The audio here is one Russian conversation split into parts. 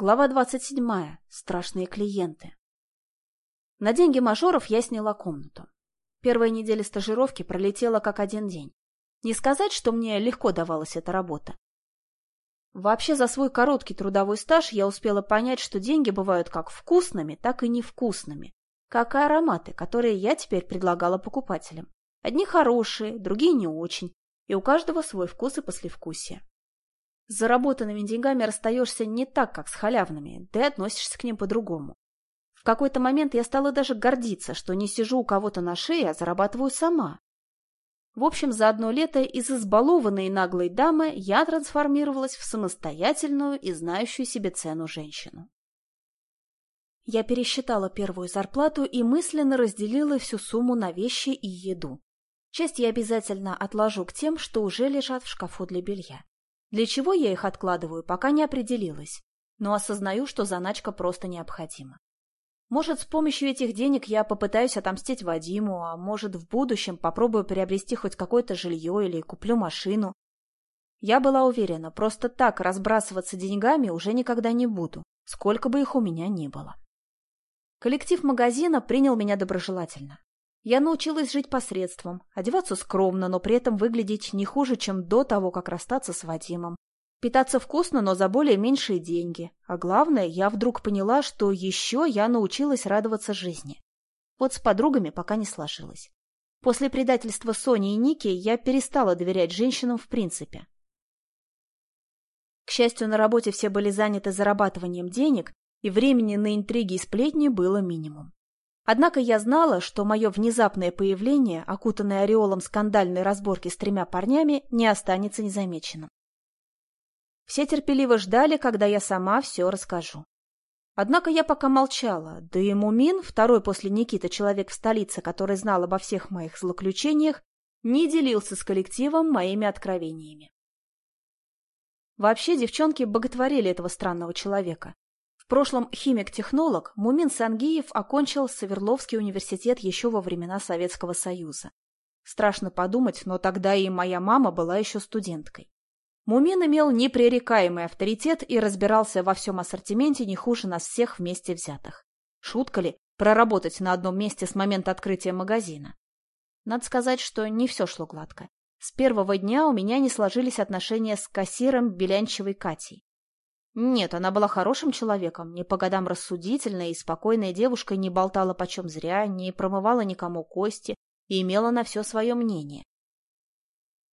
Глава 27. Страшные клиенты. На деньги мажоров я сняла комнату. Первая неделя стажировки пролетела как один день. Не сказать, что мне легко давалась эта работа. Вообще за свой короткий трудовой стаж я успела понять, что деньги бывают как вкусными, так и невкусными, как и ароматы, которые я теперь предлагала покупателям. Одни хорошие, другие не очень, и у каждого свой вкус и послевкусие. С заработанными деньгами расстаешься не так, как с халявными, да и относишься к ним по-другому. В какой-то момент я стала даже гордиться, что не сижу у кого-то на шее, а зарабатываю сама. В общем, за одно лето из избалованной наглой дамы я трансформировалась в самостоятельную и знающую себе цену женщину. Я пересчитала первую зарплату и мысленно разделила всю сумму на вещи и еду. Часть я обязательно отложу к тем, что уже лежат в шкафу для белья. Для чего я их откладываю, пока не определилась, но осознаю, что заначка просто необходима. Может, с помощью этих денег я попытаюсь отомстить Вадиму, а может, в будущем попробую приобрести хоть какое-то жилье или куплю машину. Я была уверена, просто так разбрасываться деньгами уже никогда не буду, сколько бы их у меня ни было. Коллектив магазина принял меня доброжелательно. Я научилась жить посредством, одеваться скромно, но при этом выглядеть не хуже, чем до того, как расстаться с Вадимом. Питаться вкусно, но за более меньшие деньги. А главное, я вдруг поняла, что еще я научилась радоваться жизни. Вот с подругами пока не сложилось. После предательства Сони и Ники я перестала доверять женщинам в принципе. К счастью, на работе все были заняты зарабатыванием денег, и времени на интриги и сплетни было минимум. Однако я знала, что мое внезапное появление, окутанное ореолом скандальной разборки с тремя парнями, не останется незамеченным. Все терпеливо ждали, когда я сама все расскажу. Однако я пока молчала, да и Мумин, второй после Никиты человек в столице, который знал обо всех моих злоключениях, не делился с коллективом моими откровениями. Вообще девчонки боготворили этого странного человека, прошлом химик-технолог Мумин Сангиев окончил Саверловский университет еще во времена Советского Союза. Страшно подумать, но тогда и моя мама была еще студенткой. Мумин имел непререкаемый авторитет и разбирался во всем ассортименте не хуже нас всех вместе взятых. Шутка ли проработать на одном месте с момента открытия магазина? Надо сказать, что не все шло гладко. С первого дня у меня не сложились отношения с кассиром Белянчевой Катей. Нет, она была хорошим человеком, не по годам рассудительной и спокойной девушкой не болтала почем зря, не промывала никому кости и имела на все свое мнение.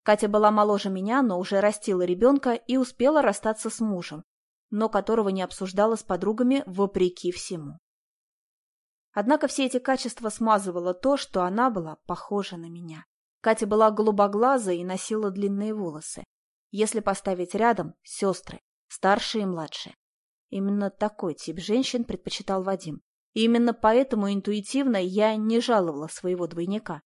Катя была моложе меня, но уже растила ребенка и успела расстаться с мужем, но которого не обсуждала с подругами вопреки всему. Однако все эти качества смазывало то, что она была похожа на меня. Катя была голубоглазой и носила длинные волосы. Если поставить рядом сестры, старшие и младшие. Именно такой тип женщин предпочитал Вадим. И именно поэтому интуитивно я не жаловала своего двойника.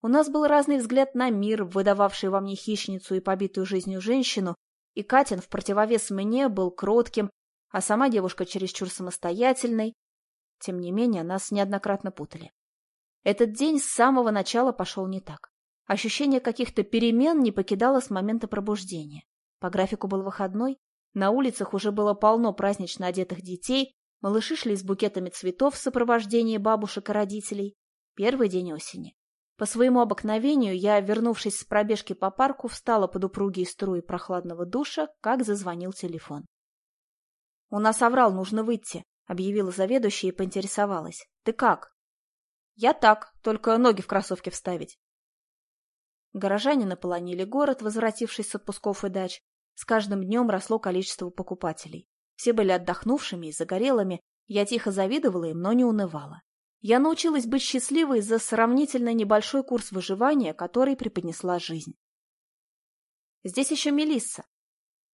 У нас был разный взгляд на мир, выдававший во мне хищницу и побитую жизнью женщину, и Катин в противовес мне был кротким, а сама девушка чересчур самостоятельной. Тем не менее, нас неоднократно путали. Этот день с самого начала пошел не так. Ощущение каких-то перемен не покидало с момента пробуждения. По графику был выходной, на улицах уже было полно празднично одетых детей, малыши шли с букетами цветов в сопровождении бабушек и родителей. Первый день осени. По своему обыкновению я, вернувшись с пробежки по парку, встала под упругие струи прохладного душа, как зазвонил телефон. — У нас оврал, нужно выйти, — объявила заведующая и поинтересовалась. — Ты как? — Я так, только ноги в кроссовки вставить. Горожане наполонили город, возвратившись с отпусков и дач, с каждым днем росло количество покупателей. Все были отдохнувшими и загорелыми, я тихо завидовала им, но не унывала. Я научилась быть счастливой за сравнительно небольшой курс выживания, который преподнесла жизнь. Здесь еще Мелисса.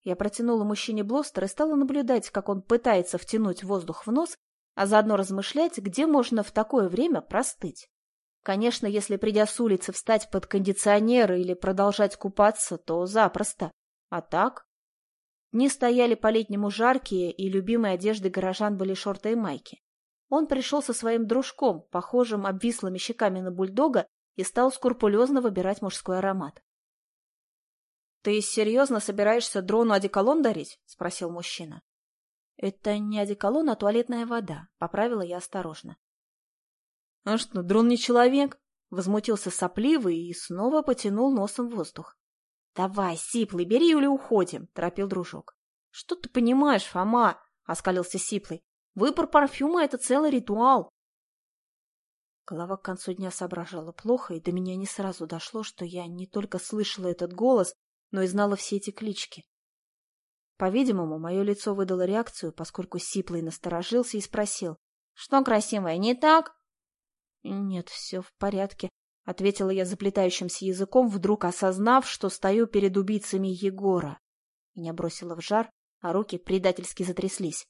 Я протянула мужчине блостер и стала наблюдать, как он пытается втянуть воздух в нос, а заодно размышлять, где можно в такое время простыть. Конечно, если, придя с улицы, встать под кондиционер или продолжать купаться, то запросто. А так? Дни стояли по-летнему жаркие, и любимой одеждой горожан были шорты и майки. Он пришел со своим дружком, похожим обвислыми щеками на бульдога, и стал скрупулезно выбирать мужской аромат. — Ты серьезно собираешься дрону одеколон дарить? — спросил мужчина. Это не одеколон, а туалетная вода, поправила я осторожно. — А что, дрон не человек? — возмутился сопливый и снова потянул носом воздух. — Давай, Сиплый, бери или уходим, — торопил дружок. — Что ты понимаешь, Фома? — оскалился Сиплый. — Выбор парфюма — это целый ритуал. Голова к концу дня соображала плохо, и до меня не сразу дошло, что я не только слышала этот голос, но и знала все эти клички. По-видимому, мое лицо выдало реакцию, поскольку Сиплый насторожился и спросил. — Что, красивое, не так? — Нет, все в порядке, — ответила я заплетающимся языком, вдруг осознав, что стою перед убийцами Егора. Меня бросило в жар, а руки предательски затряслись.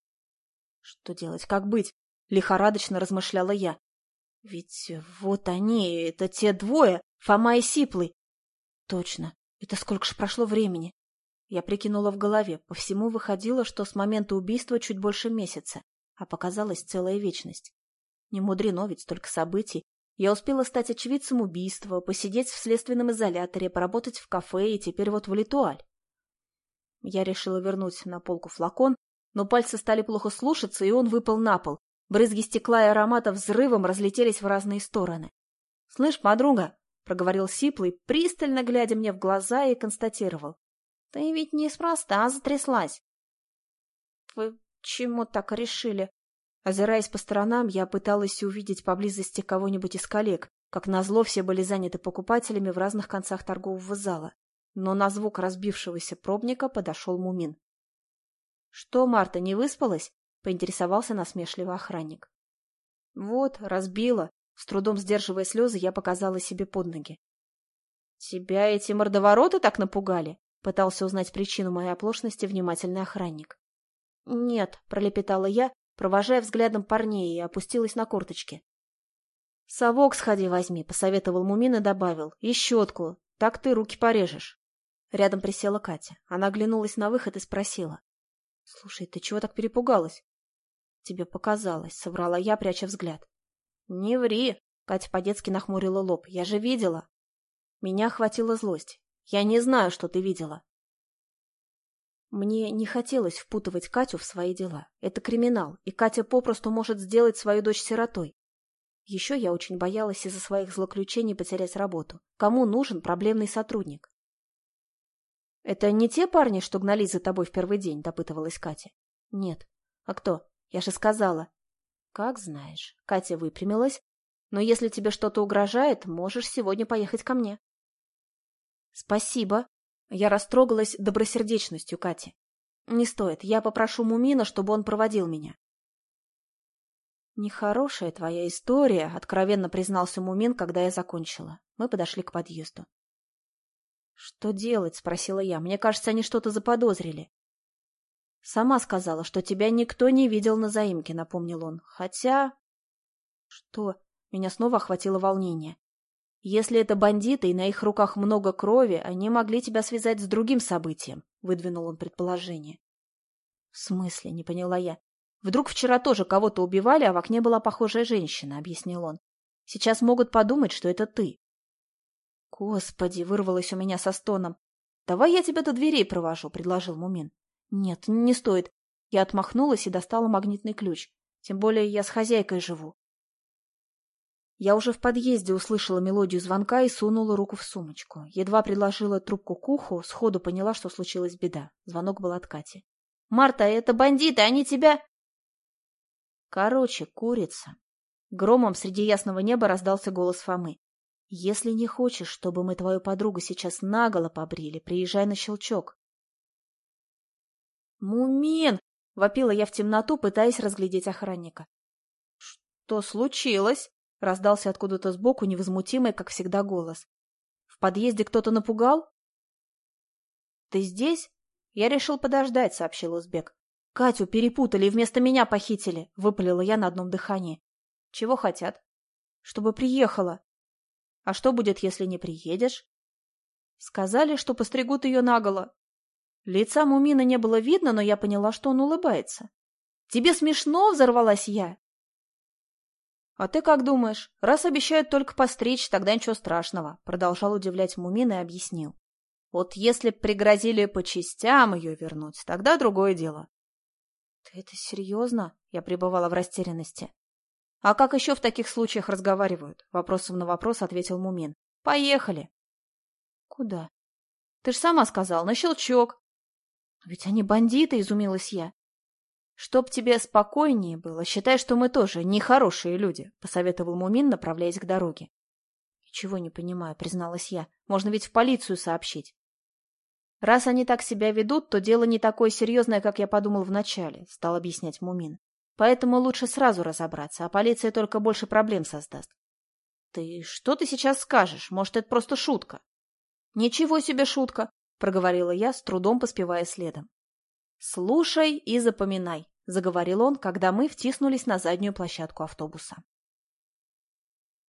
— Что делать, как быть? — лихорадочно размышляла я. — Ведь вот они, это те двое, Фома и Сиплый. — Точно, это сколько ж прошло времени? Я прикинула в голове. По всему выходило, что с момента убийства чуть больше месяца, а показалась целая вечность. Не мудрено ведь столько событий. Я успела стать очевидцем убийства, посидеть в следственном изоляторе, поработать в кафе и теперь вот в Литуаль. Я решила вернуть на полку флакон, но пальцы стали плохо слушаться, и он выпал на пол. Брызги стекла и аромата взрывом разлетелись в разные стороны. — Слышь, подруга, — проговорил Сиплый, пристально глядя мне в глаза и констатировал. — Ты ведь неспроста затряслась. — Вы чему так решили? Озираясь по сторонам, я пыталась увидеть поблизости кого-нибудь из коллег. Как назло, все были заняты покупателями в разных концах торгового зала. Но на звук разбившегося пробника подошел Мумин. — Что, Марта, не выспалась? — поинтересовался насмешливый охранник. — Вот, разбила. С трудом сдерживая слезы, я показала себе под ноги. — Тебя эти мордовороты так напугали? — пытался узнать причину моей оплошности внимательный охранник. — Нет, — пролепетала я, провожая взглядом парней, и опустилась на корточки. — Совок сходи возьми, — посоветовал Мумин и добавил. — И щетку. Так ты руки порежешь. Рядом присела Катя. Она оглянулась на выход и спросила. — Слушай, ты чего так перепугалась? — Тебе показалось, — соврала я, пряча взгляд. — Не ври, — Катя по-детски нахмурила лоб. — Я же видела. Меня охватила злость. Я не знаю, что ты видела. Мне не хотелось впутывать Катю в свои дела. Это криминал, и Катя попросту может сделать свою дочь сиротой. Еще я очень боялась из-за своих злоключений потерять работу. Кому нужен проблемный сотрудник? — Это не те парни, что гнались за тобой в первый день? — допытывалась Катя. — Нет. — А кто? Я же сказала. — Как знаешь. Катя выпрямилась. — Но если тебе что-то угрожает, можешь сегодня поехать ко мне. — Спасибо, я растрогалась добросердечностью Кати. «Не стоит. Я попрошу Мумина, чтобы он проводил меня». «Нехорошая твоя история», — откровенно признался Мумин, когда я закончила. Мы подошли к подъезду. «Что делать?» — спросила я. «Мне кажется, они что-то заподозрили». «Сама сказала, что тебя никто не видел на заимке», — напомнил он. «Хотя...» «Что?» Меня снова охватило волнение. Если это бандиты и на их руках много крови, они могли тебя связать с другим событием, — выдвинул он предположение. — В смысле? — не поняла я. — Вдруг вчера тоже кого-то убивали, а в окне была похожая женщина, — объяснил он. — Сейчас могут подумать, что это ты. — Господи! — вырвалось у меня со стоном. — Давай я тебя до дверей провожу, — предложил Мумин. — Нет, не стоит. Я отмахнулась и достала магнитный ключ. Тем более я с хозяйкой живу. Я уже в подъезде услышала мелодию звонка и сунула руку в сумочку. Едва предложила трубку к уху, сходу поняла, что случилась беда. Звонок был от Кати. «Марта, это бандиты, они тебя...» Короче, курица. Громом среди ясного неба раздался голос Фомы. «Если не хочешь, чтобы мы твою подругу сейчас наголо побрили, приезжай на щелчок». «Мумин!» — вопила я в темноту, пытаясь разглядеть охранника. «Что случилось?» — раздался откуда-то сбоку невозмутимый, как всегда, голос. «В подъезде кто-то напугал?» «Ты здесь?» «Я решил подождать», — сообщил узбек. «Катю перепутали и вместо меня похитили», — выпалила я на одном дыхании. «Чего хотят?» «Чтобы приехала». «А что будет, если не приедешь?» «Сказали, что постригут ее наголо». Лица Мумина не было видно, но я поняла, что он улыбается. «Тебе смешно?» — взорвалась я. «А ты как думаешь? Раз обещают только постричь, тогда ничего страшного», — продолжал удивлять Мумин и объяснил. «Вот если б пригрозили по частям ее вернуть, тогда другое дело. Ты это серьезно? Я пребывала в растерянности. А как еще в таких случаях разговаривают? Вопросом на вопрос ответил Мумин. Поехали. Куда? Ты ж сама сказал, на щелчок. Ведь они бандиты, изумилась я. Чтоб тебе спокойнее было, считай, что мы тоже нехорошие люди, посоветовал Мумин, направляясь к дороге. Ничего не понимаю, призналась я. Можно ведь в полицию сообщить. Раз они так себя ведут, то дело не такое серьезное, как я подумал вначале, стал объяснять Мумин. Поэтому лучше сразу разобраться, а полиция только больше проблем создаст. Ты что ты сейчас скажешь? Может, это просто шутка? Ничего себе шутка, проговорила я, с трудом поспевая следом. Слушай и запоминай, заговорил он, когда мы втиснулись на заднюю площадку автобуса.